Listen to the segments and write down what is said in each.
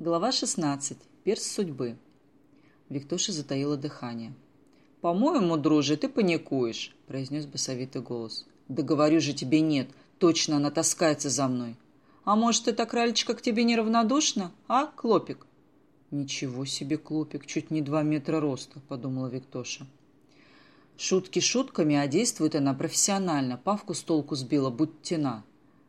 Глава 16. Перс судьбы. Виктоша затаила дыхание. «По-моему, друже, ты паникуешь», — произнес басовитый голос. «Да говорю же тебе нет. Точно она таскается за мной. А может, эта кралечка к тебе неравнодушна, а, Клопик?» «Ничего себе, Клопик, чуть не два метра роста», — подумала Виктоша. Шутки шутками, а действует она профессионально. Павку с толку сбила, будь тена.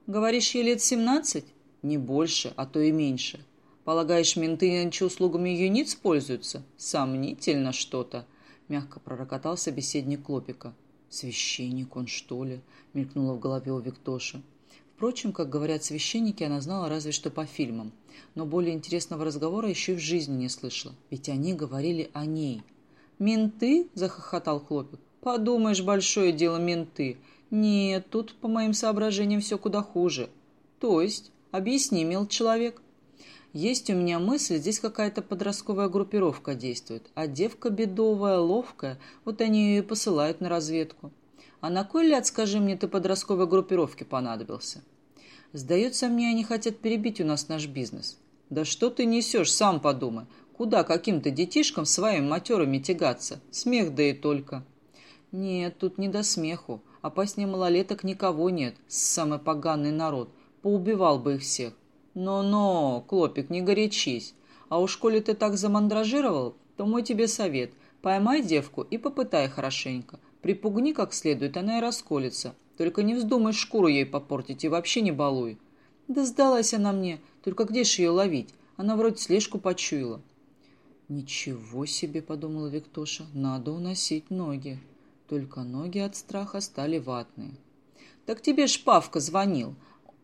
«Говоришь, ей лет семнадцать?» «Не больше, а то и меньше. Полагаешь, менты нынче услугами юниц пользуются? Сомнительно что-то, мягко пророкотал собеседник Клопика. Священник он, что ли? мелькнуло в голове у Виктоши. Впрочем, как говорят священники, она знала разве что по фильмам. Но более интересного разговора еще и в жизни не слышала, ведь они говорили о ней. «Менты?» – захохотал Хлопик. «Подумаешь, большое дело менты. Нет, тут, по моим соображениям, все куда хуже. То есть, объясни, мил человек». Есть у меня мысль, здесь какая-то подростковая группировка действует, а девка бедовая, ловкая, вот они ее и посылают на разведку. А на кой ляд, скажи мне, ты подростковой группировке понадобился? Сдается мне, они хотят перебить у нас наш бизнес. Да что ты несешь, сам подумай. Куда каким-то детишкам своими матерами тягаться? Смех да и только. Нет, тут не до смеху. Опаснее малолеток никого нет. Самый поганый народ. Поубивал бы их всех. «Но-но, Клопик, не горячись. А уж коли ты так замандражировал, то мой тебе совет. Поймай девку и попытай хорошенько. Припугни как следует, она и расколется. Только не вздумай шкуру ей попортить и вообще не балуй». «Да сдалась она мне. Только где ж ее ловить? Она вроде слежку почуяла». «Ничего себе!» — подумала Виктоша. «Надо уносить ноги». Только ноги от страха стали ватные. «Так тебе ж Павка звонил.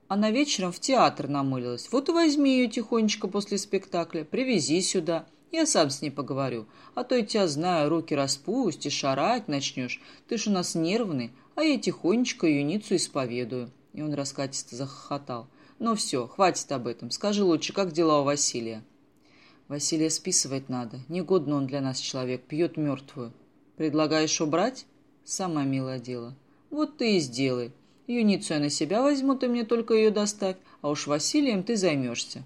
Она вечером в театр намылилась. Вот и возьми ее тихонечко после спектакля, привези сюда. Я сам с ней поговорю. А то я тебя знаю, руки распустишь, орать начнешь. Ты ж у нас нервный, а я тихонечко юницу исповедую». И он раскатисто захохотал. «Ну все, хватит об этом. Скажи лучше, как дела у Василия?» «Василия списывать надо. Негодно он для нас человек, пьет мертвую. Предлагаешь убрать?» «Самое милое дело». «Вот ты и сделай. Юницу я на себя возьму, ты мне только ее доставь, а уж Василием ты займешься.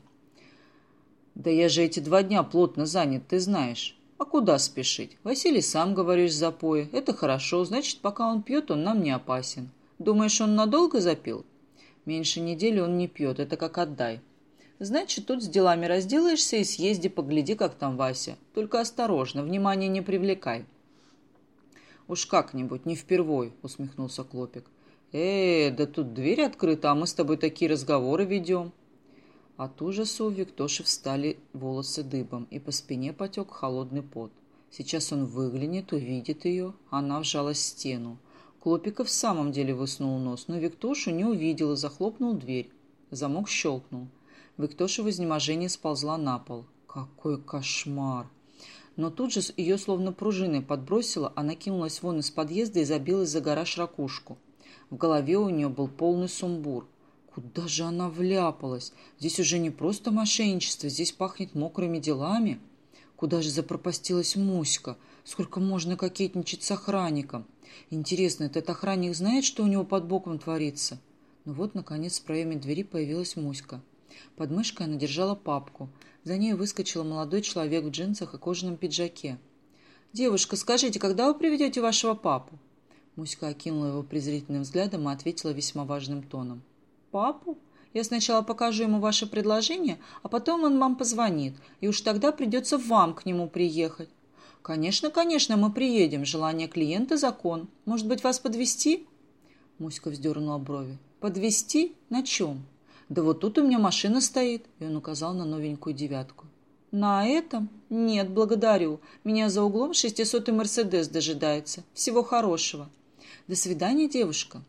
Да я же эти два дня плотно занят, ты знаешь. А куда спешить? Василий сам, говоришь, запоя. Это хорошо, значит, пока он пьет, он нам не опасен. Думаешь, он надолго запил? Меньше недели он не пьет, это как отдай. Значит, тут с делами разделаешься и съезди, погляди, как там Вася. Только осторожно, внимание не привлекай. Уж как-нибудь, не впервой, усмехнулся Клопик. «Э, да тут дверь открыта, а мы с тобой такие разговоры ведем». От ужаса у Виктоши встали волосы дыбом, и по спине потек холодный пот. Сейчас он выглянет, увидит ее, она вжалась стену. Клопиков в самом деле высунул нос, но Виктошу не увидел и захлопнул дверь. Замок щелкнул. Виктоша в изнеможении сползла на пол. Какой кошмар! Но тут же ее словно пружиной подбросила, она кинулась вон из подъезда и забилась за гараж ракушку. В голове у нее был полный сумбур. Куда же она вляпалась? Здесь уже не просто мошенничество, здесь пахнет мокрыми делами. Куда же запропастилась Муська? Сколько можно кокетничать с охранником? Интересно, этот охранник знает, что у него под боком творится? Ну вот, наконец, в проеме двери появилась Муська. Под мышкой она держала папку. За ней выскочил молодой человек в джинсах и кожаном пиджаке. «Девушка, скажите, когда вы приведете вашего папу?» Муська окинула его презрительным взглядом и ответила весьма важным тоном. «Папу? Я сначала покажу ему ваше предложение, а потом он вам позвонит, и уж тогда придется вам к нему приехать». «Конечно, конечно, мы приедем. Желание клиента – закон. Может быть, вас подвести? Муська вздернула брови. «Подвести? На чем?» «Да вот тут у меня машина стоит», и он указал на новенькую девятку. «На этом? Нет, благодарю. Меня за углом шестисотый Мерседес дожидается. Всего хорошего». «До свидания, девушка!»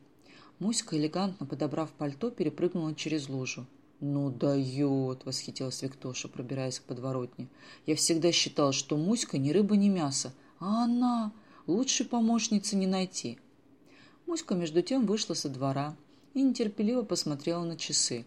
Муська, элегантно подобрав пальто, перепрыгнула через лужу. «Ну дает!» — восхитилась Виктоша, пробираясь к подворотне. «Я всегда считала, что Муська ни рыба, ни мясо, а она лучшей помощницы не найти». Муська, между тем, вышла со двора и нетерпеливо посмотрела на часы.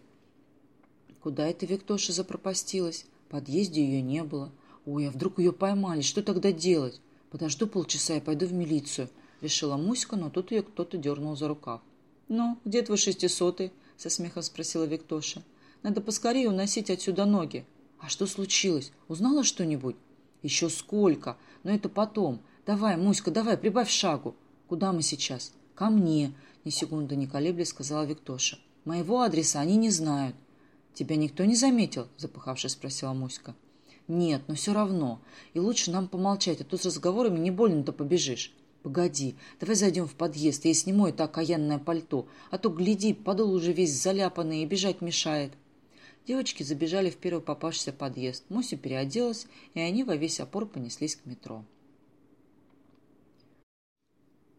Куда это Виктоша запропастилась? Подъезде ее не было. Ой, а вдруг ее поймали? Что тогда делать? Подожду полчаса и пойду в милицию решила Муська, но тут ее кто-то дернул за рукав. «Ну, где твой шестисотый?» — со смехом спросила Виктоша. «Надо поскорее уносить отсюда ноги». А что случилось? Узнала что-нибудь? Еще сколько? Но это потом. Давай, Муська, давай, прибавь шагу. Куда мы сейчас? Ко мне, ни секунды не колеблясь, сказала Виктоша. Моего адреса они не знают. Тебя никто не заметил? Запыхавшись, спросила Муська. Нет, но все равно. И лучше нам помолчать, а то с разговорами не больно-то побежишь. Погоди, давай зайдем в подъезд, я сниму это окаянное пальто, а то, гляди, подол уже весь заляпанный и бежать мешает. Девочки забежали в первый попавшийся подъезд. Муся переоделась, и они во весь опор понеслись к метро.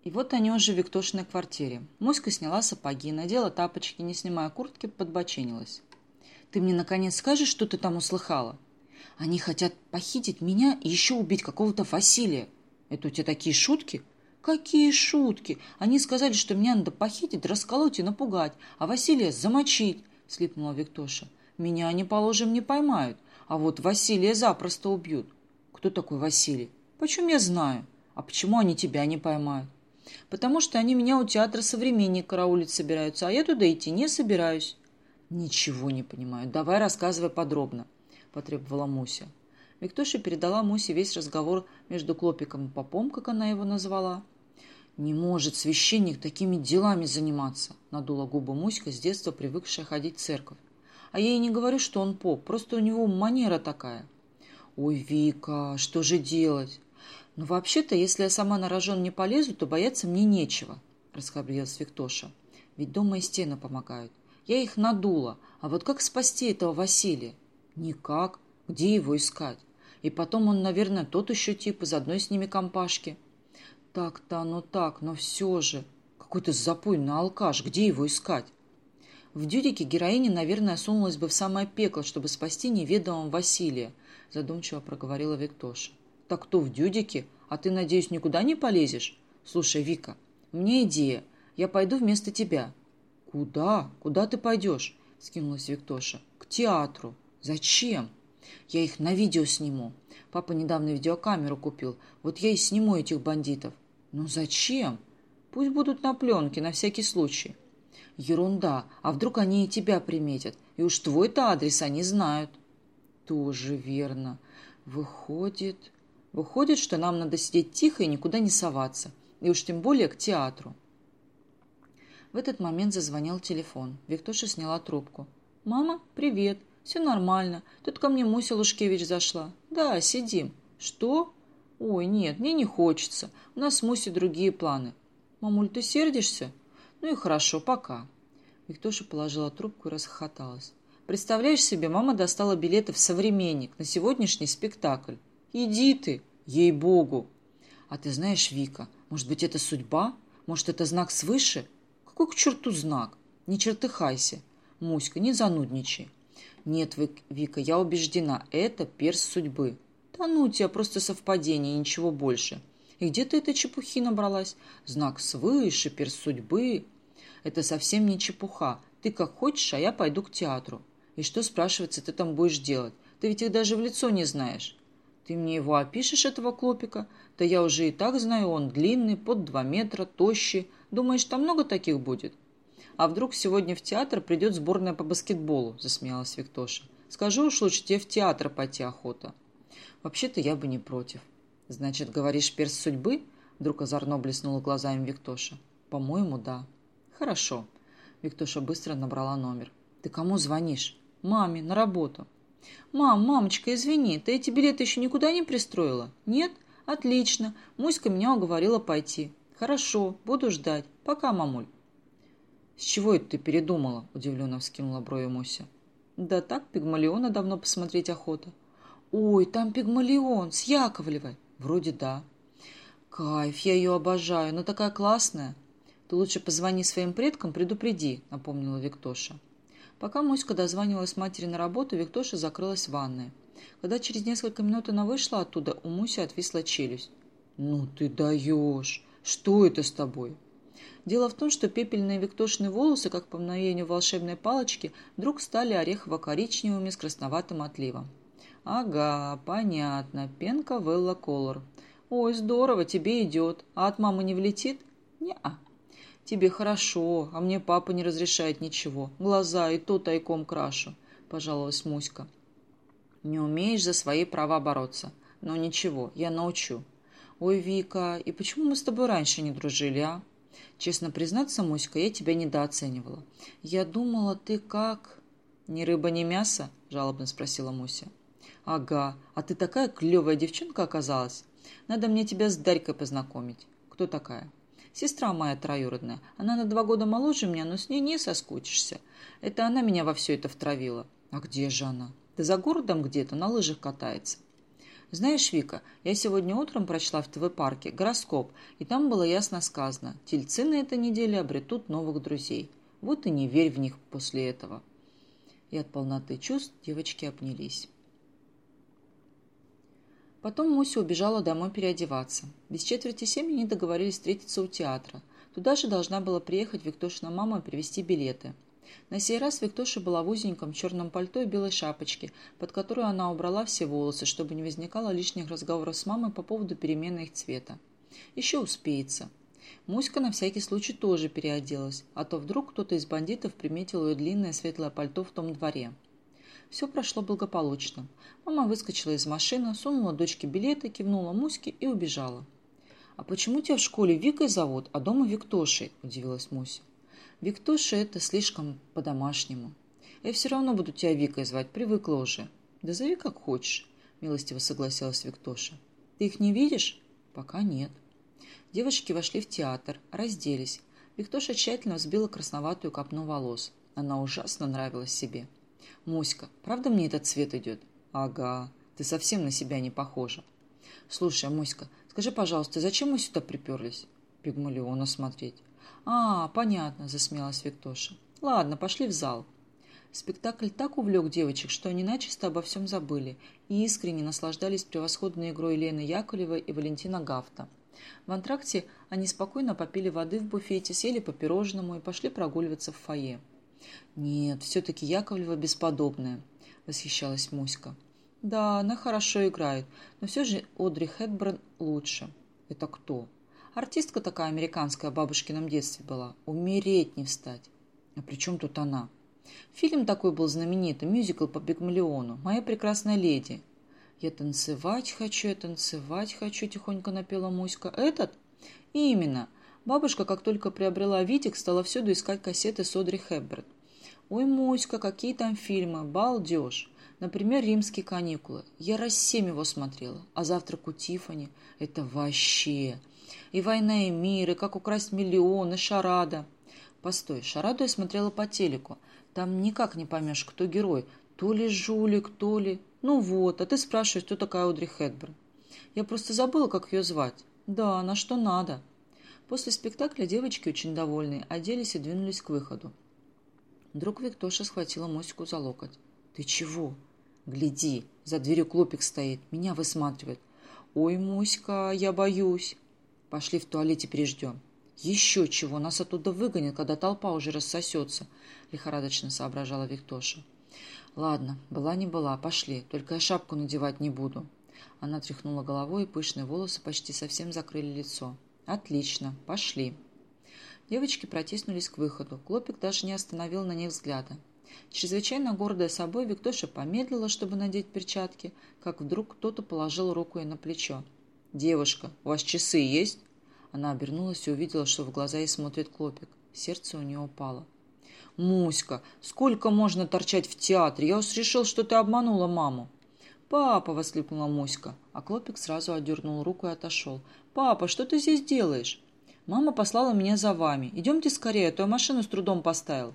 И вот они уже в Виктошиной квартире. Муська сняла сапоги, надела тапочки, не снимая куртки, подбоченилась. «Ты мне, наконец, скажешь, что ты там услыхала?» «Они хотят похитить меня и еще убить какого-то Василия». «Это у тебя такие шутки?» «Какие шутки! Они сказали, что меня надо похитить, расколоть и напугать, а Василия замочить!» — слипнула Виктоша. «Меня, они, положим, не поймают, а вот Василия запросто убьют». «Кто такой Василий?» «Почему я знаю? А почему они тебя не поймают?» «Потому что они меня у театра «Современник» караулить собираются, а я туда идти не собираюсь». «Ничего не понимаю. Давай рассказывай подробно», — потребовала Муся. Виктоша передала Мусе весь разговор между Клопиком и Попом, как она его назвала. «Не может священник такими делами заниматься», — надула губы Муська, с детства привыкшая ходить в церковь. «А я ей не говорю, что он поп, просто у него манера такая». «Ой, Вика, что же делать?» «Ну, вообще-то, если я сама на рожон не полезу, то бояться мне нечего», — расхрабрилась Виктоша. «Ведь дома и стены помогают. Я их надула. А вот как спасти этого Василия?» «Никак. Где его искать? И потом он, наверное, тот еще тип из одной с ними компашки». Так-то оно так, но все же. Какой-то запойный алкаш, где его искать? В Дюдике героиня, наверное, сунулась бы в самое пекло, чтобы спасти неведомого Василия, задумчиво проговорила Виктоша. Так кто в Дюдике? А ты, надеюсь, никуда не полезешь? Слушай, Вика, меня идея. Я пойду вместо тебя. Куда? Куда ты пойдешь? Скинулась Виктоша. К театру. Зачем? Я их на видео сниму. Папа недавно видеокамеру купил. Вот я и сниму этих бандитов. «Ну зачем? Пусть будут на пленке, на всякий случай». «Ерунда. А вдруг они и тебя приметят? И уж твой-то адрес они знают». «Тоже верно. Выходит...» «Выходит, что нам надо сидеть тихо и никуда не соваться. И уж тем более к театру». В этот момент зазвонил телефон. Виктоша сняла трубку. «Мама, привет. Все нормально. Тут ко мне Муся Лушкевич зашла. Да, сидим. Что? «Ой, нет, мне не хочется. У нас с Мусей другие планы». «Мамуль, ты сердишься?» «Ну и хорошо, пока». Виктоша положила трубку и расхохоталась. «Представляешь себе, мама достала билеты в «Современник» на сегодняшний спектакль. Иди ты, ей-богу!» «А ты знаешь, Вика, может быть, это судьба? Может, это знак свыше? Какой к черту знак? Не чертыхайся. Муська, не занудничай». «Нет, Вика, я убеждена, это перс судьбы. Да ну тебя, просто совпадение, ничего больше. И где ты этой чепухи набралась? Знак свыше, перс судьбы. Это совсем не чепуха. Ты как хочешь, а я пойду к театру. И что, спрашивается, ты там будешь делать? Ты ведь их даже в лицо не знаешь. Ты мне его опишешь, этого клопика? Да я уже и так знаю, он длинный, под два метра, тощий. Думаешь, там много таких будет? А вдруг сегодня в театр придет сборная по баскетболу, засмеялась Виктоша. Скажу уж лучше тебе в театр пойти охота. Вообще-то я бы не против. Значит, говоришь, перс судьбы? Вдруг озорно блеснула глазами Виктоша. По-моему, да. Хорошо. Виктоша быстро набрала номер. Ты кому звонишь? Маме, на работу. Мам, мамочка, извини, ты эти билеты еще никуда не пристроила? Нет? Отлично. Муська меня уговорила пойти. Хорошо, буду ждать. Пока, мамуль. С чего это ты передумала? Удивленно вскинула брови Муся. Да так, пигмалиона давно посмотреть охота. «Ой, там Пигмалион с Яковлевой». «Вроде да». «Кайф, я ее обожаю, она такая классная». «Ты лучше позвони своим предкам, предупреди», — напомнила Виктоша. Пока Муська дозванивалась матери на работу, Виктоша закрылась в ванной. Когда через несколько минут она вышла оттуда, у Муси отвисла челюсть. «Ну ты даешь! Что это с тобой?» Дело в том, что пепельные Виктошины волосы, как по мгновению волшебной палочки, вдруг стали орехово-коричневыми с красноватым отливом. «Ага, понятно. Пенка Велла Колор. Ой, здорово, тебе идет. А от мамы не влетит?» «Не-а». «Тебе хорошо, а мне папа не разрешает ничего. Глаза и то тайком крашу», — пожаловалась Муська. Не умеешь за свои права бороться. Но ничего, я научу. Ой, Вика, и почему мы с тобой раньше не дружили, а? Честно признаться, Муська, я тебя недооценивала. Я думала, ты как... «Ни рыба, ни мясо?» – жалобно спросила Муся. «Ага, а ты такая клевая девчонка оказалась. Надо мне тебя с Дарькой познакомить». «Кто такая?» «Сестра моя троюродная. Она на два года моложе меня, но с ней не соскучишься. Это она меня во все это втравила». «А где же она?» «Да за городом где-то, на лыжах катается». «Знаешь, Вика, я сегодня утром прочла в ТВ-парке гороскоп, и там было ясно сказано, тельцы на этой неделе обретут новых друзей. Вот и не верь в них после этого» и от полноты чувств девочки обнялись. Потом Муся убежала домой переодеваться. Без четверти семь они договорились встретиться у театра. Туда же должна была приехать Виктошина мама и привезти билеты. На сей раз Виктоша была в узеньком черном пальто и белой шапочке, под которую она убрала все волосы, чтобы не возникало лишних разговоров с мамой по поводу перемены их цвета. Еще успеется. Муська на всякий случай тоже переоделась, а то вдруг кто-то из бандитов приметил ее длинное светлое пальто в том дворе. Все прошло благополучно. Мама выскочила из машины, сунула дочке билеты, кивнула Муське и убежала. «А почему тебя в школе Викой зовут, а дома Виктошей?» – удивилась Муся. «Виктоша – это слишком по-домашнему. Я все равно буду тебя Викой звать, привыкла уже». «Да зови как хочешь», – милостиво согласилась Виктоша. «Ты их не видишь?» «Пока нет». Девушки вошли в театр, разделись. Виктоша тщательно взбила красноватую копну волос. Она ужасно нравилась себе. «Муська, правда мне этот цвет идет?» «Ага, ты совсем на себя не похожа». «Слушай, Муська, скажи, пожалуйста, зачем мы сюда приперлись?» «Пигмалиона смотреть». «А, понятно», – засмеялась Виктоша. «Ладно, пошли в зал». Спектакль так увлек девочек, что они начисто обо всем забыли и искренне наслаждались превосходной игрой Лены Яковлевой и Валентина Гафта. В антракте они спокойно попили воды в буфете, сели по пирожному и пошли прогуливаться в фойе. «Нет, все-таки Яковлева бесподобная», — восхищалась Муська. «Да, она хорошо играет, но все же Одри Хепберн лучше». «Это кто?» «Артистка такая американская в бабушкином детстве была. Умереть не встать». «А при чем тут она?» «Фильм такой был знаменитый, мюзикл по Бигмалиону. «Моя прекрасная леди». «Я танцевать хочу, я танцевать хочу», — тихонько напела Муська. «Этот?» «Именно. Бабушка, как только приобрела Витик, стала всюду искать кассеты с Одри Хепберн. Ой, Муська, какие там фильмы, балдеж. Например, «Римские каникулы». Я раз семь его смотрела. А «Завтрак у Тиффани» — это вообще. И «Война и мир», и «Как украсть миллион», и «Шарада». Постой, «Шараду» я смотрела по телеку. Там никак не поймешь, кто герой. То ли жулик, то ли... «Ну вот, а ты спрашиваешь, кто такая Одри Хэтберн?» «Я просто забыла, как ее звать». «Да, на что надо». После спектакля девочки, очень довольные, оделись и двинулись к выходу. Вдруг Виктоша схватила Мосику за локоть. «Ты чего?» «Гляди, за дверью клопик стоит, меня высматривает». «Ой, Муська, я боюсь». «Пошли в туалете переждем». «Еще чего, нас оттуда выгонят, когда толпа уже рассосется», — лихорадочно соображала Виктоша. «Ладно, была не была, пошли, только я шапку надевать не буду». Она тряхнула головой, и пышные волосы почти совсем закрыли лицо. «Отлично, пошли». Девочки протиснулись к выходу. Клопик даже не остановил на них взгляда. Чрезвычайно гордая собой, Виктоша помедлила, чтобы надеть перчатки, как вдруг кто-то положил руку ей на плечо. «Девушка, у вас часы есть?» Она обернулась и увидела, что в глаза ей смотрит Клопик. Сердце у нее упало. «Муська, сколько можно торчать в театре? Я уж решил, что ты обманула маму». «Папа!» – воскликнула Муська, а Клопик сразу отдернул руку и отошел. «Папа, что ты здесь делаешь?» «Мама послала меня за вами. Идемте скорее, а то я машину с трудом поставил».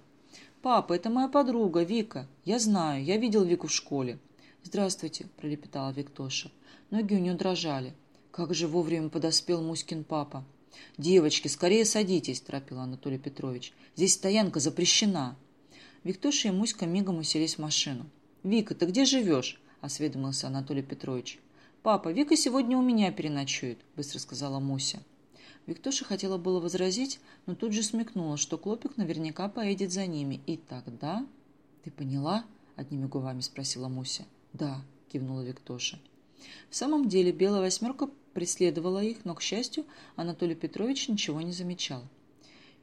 «Папа, это моя подруга, Вика. Я знаю, я видел Вику в школе». «Здравствуйте», – пролепетала Виктоша. Ноги у нее дрожали. Как же вовремя подоспел Муськин папа. «Девочки, скорее садитесь», – торопил Анатолий Петрович. «Здесь стоянка запрещена». Виктоша и Муська мигом уселись в машину. «Вика, ты где живешь?» – осведомился Анатолий Петрович. «Папа, Вика сегодня у меня переночует», – быстро сказала Муся. Виктоша хотела было возразить, но тут же смекнула, что Клопик наверняка поедет за ними. И тогда... «Ты поняла?» – одними губами спросила Муся. «Да», – кивнула Виктоша. В самом деле белая восьмерка преследовала их, но, к счастью, Анатолий Петрович ничего не замечал.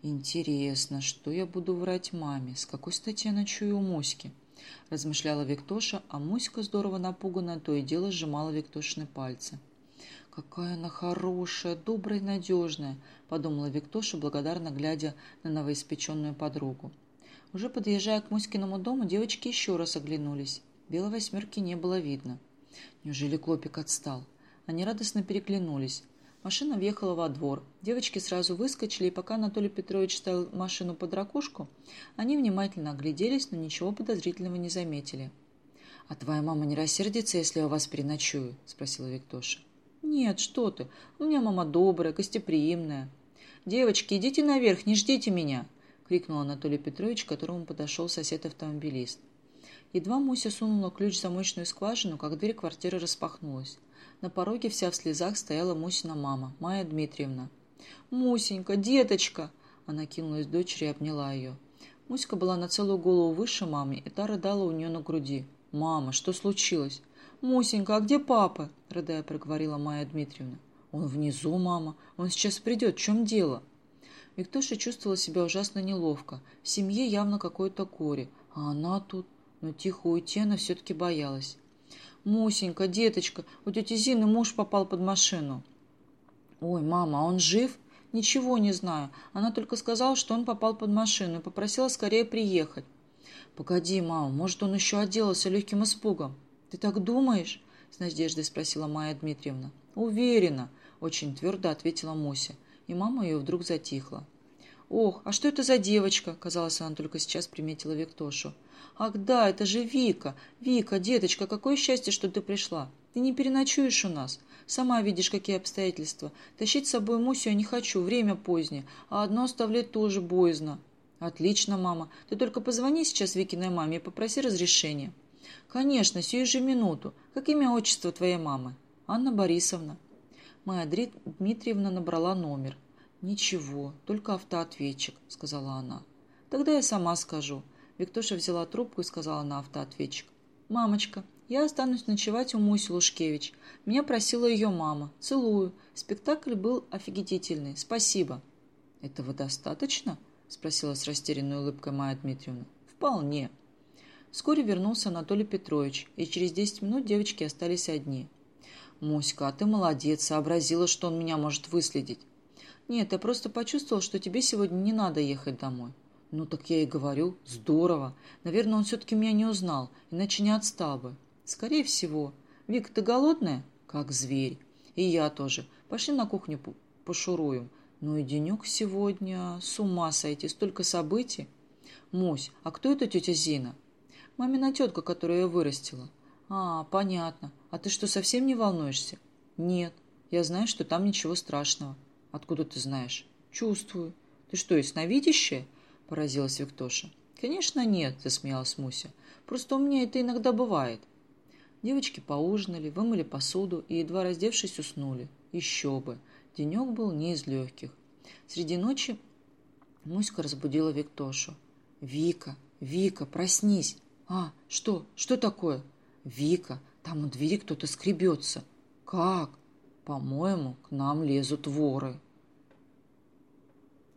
«Интересно, что я буду врать маме? С какой стати я ночую у Моськи?» – размышляла Виктоша, а Муська, здорово напуганная, то и дело сжимала Виктошины пальцы. «Какая она хорошая, добрая и надежная», – подумала Виктоша, благодарно глядя на новоиспеченную подругу. Уже подъезжая к Муськиному дому, девочки еще раз оглянулись. Белой восьмерки не было видно. Неужели Клопик отстал? Они радостно переглянулись. Машина въехала во двор. Девочки сразу выскочили, и пока Анатолий Петрович ставил машину под ракушку, они внимательно огляделись, но ничего подозрительного не заметили. «А твоя мама не рассердится, если я у вас переночую?» – спросила Виктоша. «Нет, что ты. У меня мама добрая, гостеприимная». «Девочки, идите наверх, не ждите меня!» – крикнул Анатолий Петрович, к которому подошел сосед-автомобилист. Едва Муся сунула ключ в замочную скважину, как дверь квартиры распахнулась. На пороге вся в слезах стояла Мусина мама, Майя Дмитриевна. «Мусенька, деточка!» Она кинулась к дочери и обняла ее. Муська была на целую голову выше мамы, и та рыдала у нее на груди. «Мама, что случилось?» «Мусенька, а где папа?» – рыдая проговорила Майя Дмитриевна. «Он внизу, мама. Он сейчас придет. В чем дело?» Виктоша чувствовала себя ужасно неловко. В семье явно какое-то горе, а она тут... Но тихо уйти она все-таки боялась. «Мусенька, деточка, у тети Зины муж попал под машину». «Ой, мама, а он жив?» «Ничего не знаю. Она только сказала, что он попал под машину и попросила скорее приехать». «Погоди, мама, может, он еще отделался легким испугом?» «Ты так думаешь?» — с надеждой спросила Майя Дмитриевна. «Уверена», — очень твердо ответила Муся, и мама ее вдруг затихла. «Ох, а что это за девочка?» — казалось, она только сейчас приметила Виктошу. «Ах да, это же Вика! Вика, деточка, какое счастье, что ты пришла! Ты не переночуешь у нас. Сама видишь, какие обстоятельства. Тащить с собой Мусю я не хочу, время позднее, а одно оставлять тоже боязно». «Отлично, мама. Ты только позвони сейчас Викиной маме и попроси разрешения». «Конечно, сию же минуту. Как имя отчество твоей мамы?» «Анна Борисовна». Моя Дмитриевна набрала номер. «Ничего, только автоответчик», — сказала она. «Тогда я сама скажу. Виктоша взяла трубку и сказала на автоответчик. «Мамочка, я останусь ночевать у Муси Лушкевич. Меня просила ее мама. Целую. Спектакль был офигительный. Спасибо». «Этого достаточно?» – спросила с растерянной улыбкой Майя Дмитриевна. «Вполне». Вскоре вернулся Анатолий Петрович, и через десять минут девочки остались одни. «Муська, а ты молодец, сообразила, что он меня может выследить». «Нет, я просто почувствовал, что тебе сегодня не надо ехать домой». Ну так я и говорю, здорово. Наверное, он все-таки меня не узнал, иначе не отстал бы. Скорее всего. Вик, ты голодная? Как зверь. И я тоже. Пошли на кухню пошуруем. Ну и денек сегодня. С ума сойти, столько событий. Мусь, а кто это тетя Зина? Мамина тетка, которую я вырастила. А, понятно. А ты что, совсем не волнуешься? Нет. Я знаю, что там ничего страшного. Откуда ты знаешь? Чувствую. Ты что, ясновидящая? – поразилась Виктоша. «Конечно нет», – засмеялась Муся. «Просто у меня это иногда бывает». Девочки поужинали, вымыли посуду и, едва раздевшись, уснули. Еще бы. Денек был не из легких. Среди ночи Муська разбудила Виктошу. «Вика, Вика, проснись!» «А, что? Что такое?» «Вика, там у двери кто-то скребется». «Как?» «По-моему, к нам лезут воры».